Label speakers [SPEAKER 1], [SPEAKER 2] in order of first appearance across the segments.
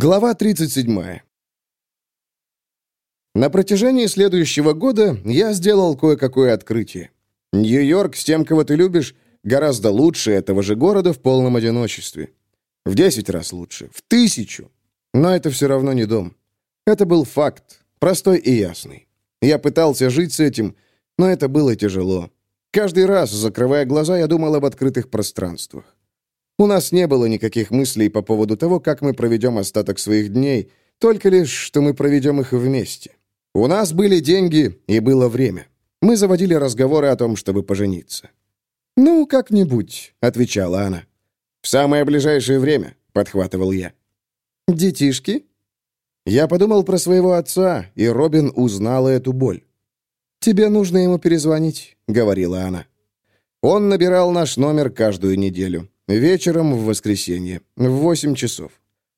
[SPEAKER 1] Глава 37. На протяжении следующего года я сделал кое-какое открытие. Нью-Йорк с тем, кого ты любишь, гораздо лучше этого же города в полном одиночестве. В десять раз лучше, в тысячу. Но это все равно не дом. Это был факт, простой и ясный. Я пытался жить с этим, но это было тяжело. Каждый раз, закрывая глаза, я думал об открытых пространствах. У нас не было никаких мыслей по поводу того, как мы проведем остаток своих дней, только лишь, что мы проведем их вместе. У нас были деньги и было время. Мы заводили разговоры о том, чтобы пожениться. «Ну, как-нибудь», — отвечала она. «В самое ближайшее время», — подхватывал я. «Детишки?» Я подумал про своего отца, и Робин узнала эту боль. «Тебе нужно ему перезвонить», — говорила она. Он набирал наш номер каждую неделю. Вечером в воскресенье, в 8 часов.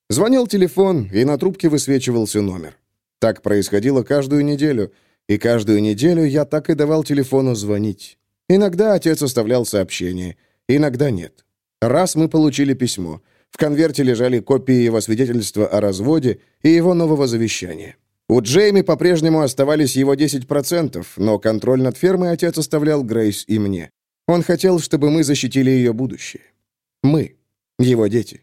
[SPEAKER 1] Звонил телефон, и на трубке высвечивался номер. Так происходило каждую неделю, и каждую неделю я так и давал телефону звонить. Иногда отец оставлял сообщение, иногда нет. Раз мы получили письмо. В конверте лежали копии его свидетельства о разводе и его нового завещания. У Джейми по-прежнему оставались его 10%, но контроль над фермой отец оставлял Грейс и мне. Он хотел, чтобы мы защитили ее будущее. Мы, его дети.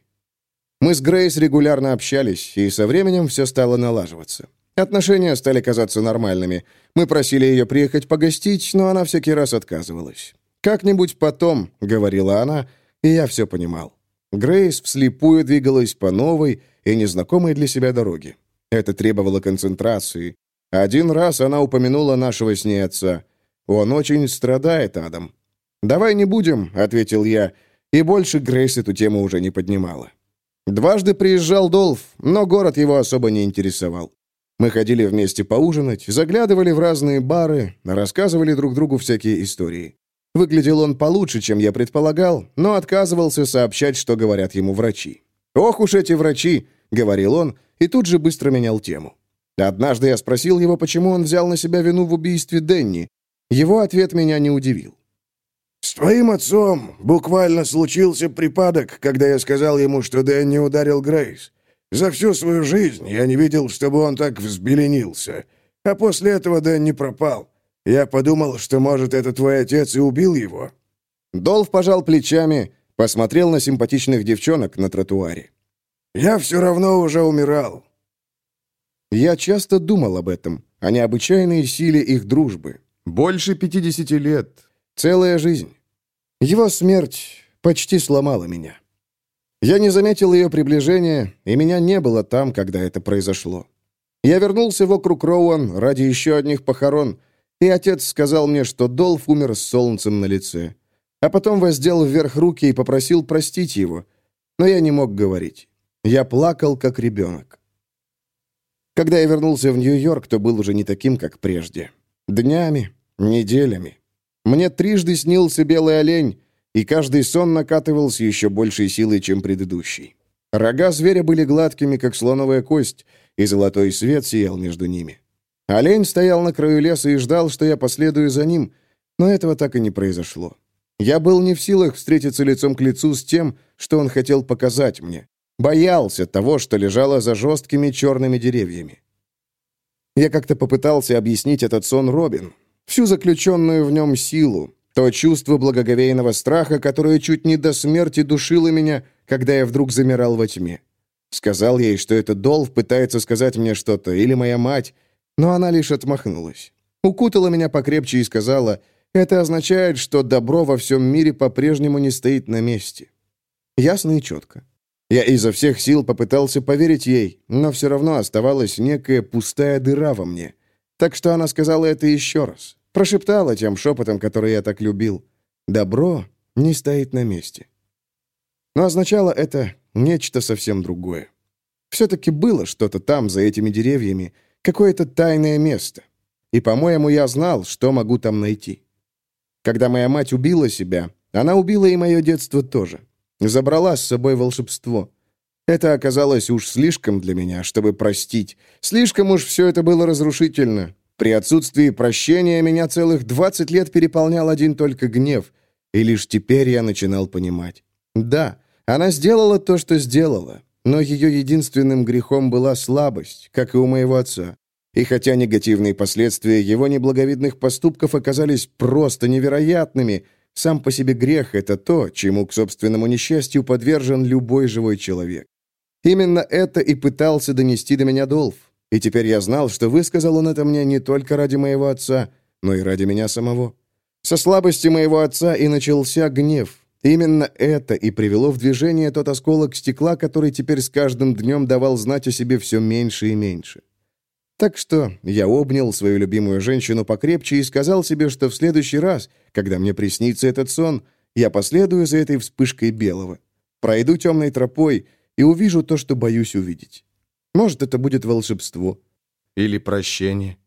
[SPEAKER 1] Мы с Грейс регулярно общались, и со временем все стало налаживаться. Отношения стали казаться нормальными. Мы просили ее приехать погостить, но она всякий раз отказывалась. «Как-нибудь потом», — говорила она, и я все понимал. Грейс вслепую двигалась по новой и незнакомой для себя дороге. Это требовало концентрации. Один раз она упомянула нашего с ней отца. «Он очень страдает, Адам». «Давай не будем», — ответил я, — и больше Грейс эту тему уже не поднимала. Дважды приезжал Долф, но город его особо не интересовал. Мы ходили вместе поужинать, заглядывали в разные бары, рассказывали друг другу всякие истории. Выглядел он получше, чем я предполагал, но отказывался сообщать, что говорят ему врачи. «Ох уж эти врачи!» — говорил он, и тут же быстро менял тему. Однажды я спросил его, почему он взял на себя вину в убийстве Денни. Его ответ меня не удивил.
[SPEAKER 2] «С твоим отцом буквально случился припадок, когда я сказал ему, что Дэнни ударил Грейс. За всю свою жизнь я не видел, чтобы он так взбеленился. А после этого Дэнни пропал. Я подумал, что, может, это твой отец и убил его».
[SPEAKER 1] Долф пожал плечами, посмотрел на симпатичных девчонок на тротуаре.
[SPEAKER 2] «Я все равно уже умирал».
[SPEAKER 1] Я часто думал об этом, о необычайной силе их дружбы. Больше пятидесяти лет, Целая жизнь. Его смерть почти сломала меня. Я не заметил ее приближения, и меня не было там, когда это произошло. Я вернулся в округ Роуан ради еще одних похорон, и отец сказал мне, что Долф умер с солнцем на лице. А потом воздел вверх руки и попросил простить его. Но я не мог говорить. Я плакал, как ребенок. Когда я вернулся в Нью-Йорк, то был уже не таким, как прежде. Днями, неделями. Мне трижды снился белый олень, и каждый сон накатывал с еще большей силой, чем предыдущий. Рога зверя были гладкими, как слоновая кость, и золотой свет сиял между ними. Олень стоял на краю леса и ждал, что я последую за ним, но этого так и не произошло. Я был не в силах встретиться лицом к лицу с тем, что он хотел показать мне. Боялся того, что лежало за жесткими черными деревьями. Я как-то попытался объяснить этот сон Робин, всю заключенную в нем силу, то чувство благоговейного страха, которое чуть не до смерти душило меня, когда я вдруг замирал во тьме. Сказал ей, что это Долф пытается сказать мне что-то, или моя мать, но она лишь отмахнулась. Укутала меня покрепче и сказала, это означает, что добро во всем мире по-прежнему не стоит на месте. Ясно и четко. Я изо всех сил попытался поверить ей, но все равно оставалась некая пустая дыра во мне. Так что она сказала это еще раз. Прошептала тем шепотом, который я так любил. «Добро не стоит на месте». Но означало это нечто совсем другое. Все-таки было что-то там, за этими деревьями, какое-то тайное место. И, по-моему, я знал, что могу там найти. Когда моя мать убила себя, она убила и мое детство тоже. Забрала с собой волшебство. Это оказалось уж слишком для меня, чтобы простить. Слишком уж все это было разрушительно. При отсутствии прощения меня целых 20 лет переполнял один только гнев. И лишь теперь я начинал понимать. Да, она сделала то, что сделала. но ее единственным грехом была слабость, как и у моего отца. И хотя негативные последствия его неблаговидных поступков оказались просто невероятными, сам по себе грех — это то, чему к собственному несчастью подвержен любой живой человек. Именно это и пытался донести до меня Долф. И теперь я знал, что высказал он это мне не только ради моего отца, но и ради меня самого. Со слабости моего отца и начался гнев. Именно это и привело в движение тот осколок стекла, который теперь с каждым днем давал знать о себе все меньше и меньше. Так что я обнял свою любимую женщину покрепче и сказал себе, что в следующий раз, когда мне приснится этот сон, я последую за этой вспышкой белого. Пройду темной тропой и увижу то, что боюсь увидеть. Может, это будет волшебство. Или прощение.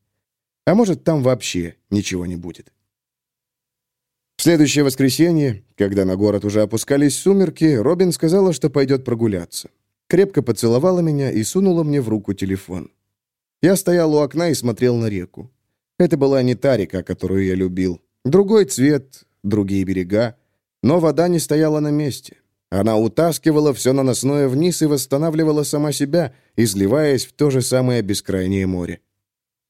[SPEAKER 1] А может, там вообще ничего не будет. В следующее воскресенье, когда на город уже опускались сумерки, Робин сказала, что пойдет прогуляться. Крепко поцеловала меня и сунула мне в руку телефон. Я стоял у окна и смотрел на реку. Это была не та река, которую я любил. Другой цвет, другие берега. Но вода не стояла на месте. Она утаскивала все наносное вниз и восстанавливала сама себя, изливаясь в то же самое бескрайнее море.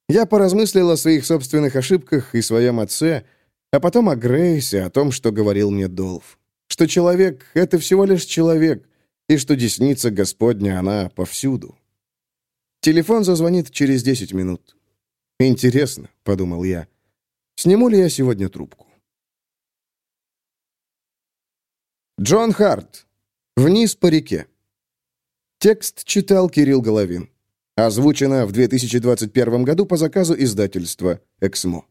[SPEAKER 1] Я поразмыслил о своих собственных ошибках и своем отце, а потом о Грейсе, о том, что говорил мне Долф. Что человек — это всего лишь человек, и что десница Господня, она повсюду. Телефон зазвонит через 10 минут. «Интересно», — подумал я, — «сниму ли я сегодня трубку?» Джон Харт. «Вниз по реке». Текст читал Кирилл Головин. Озвучено в 2021 году по заказу издательства «Эксмо».